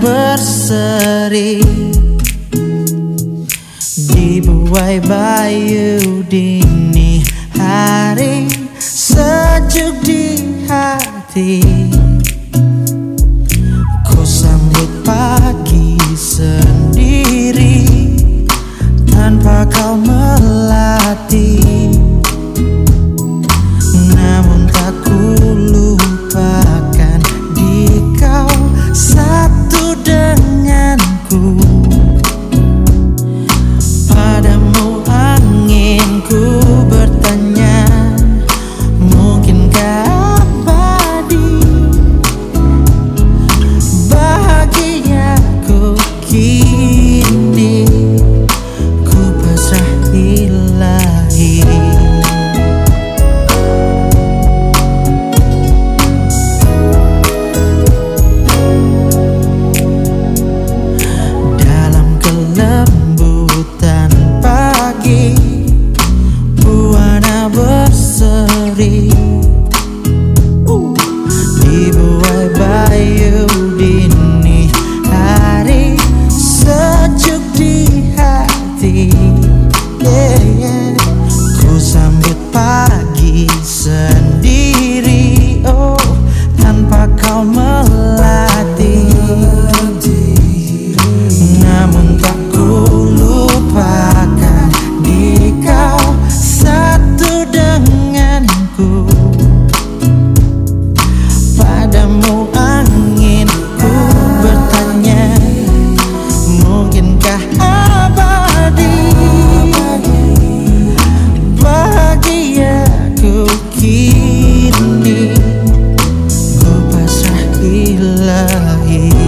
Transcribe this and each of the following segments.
berseri. Dibuai bayu dini hari Sejuk di hati Ku sambut pagi sendiri. Oh tanpa kau melatih. Namun tak ku lupakan di kau satu denganku lying.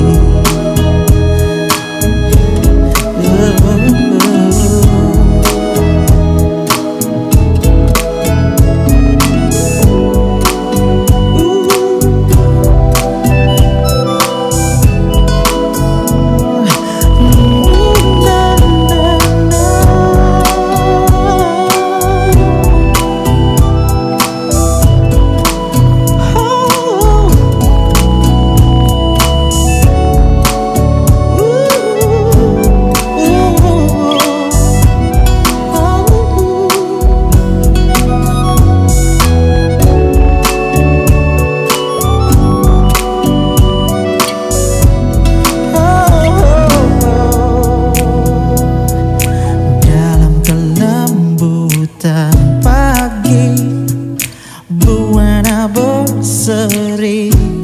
sering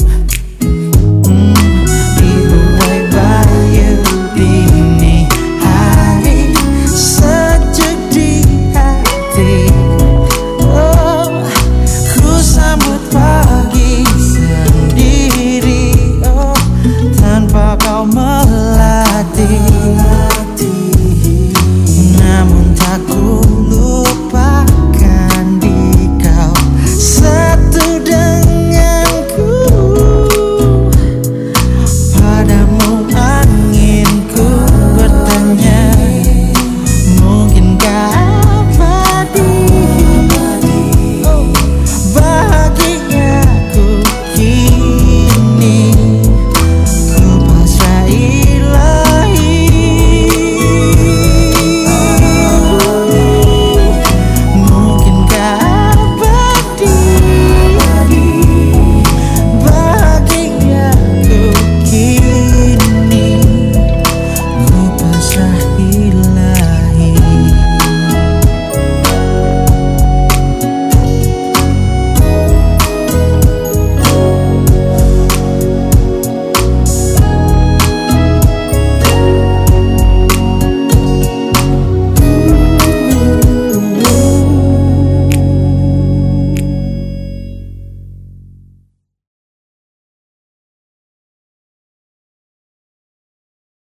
hmm, Dibuai bayu dini hari Sejuk hati Oh, ku sambut pagi sendiri Oh, tanpa kau melalui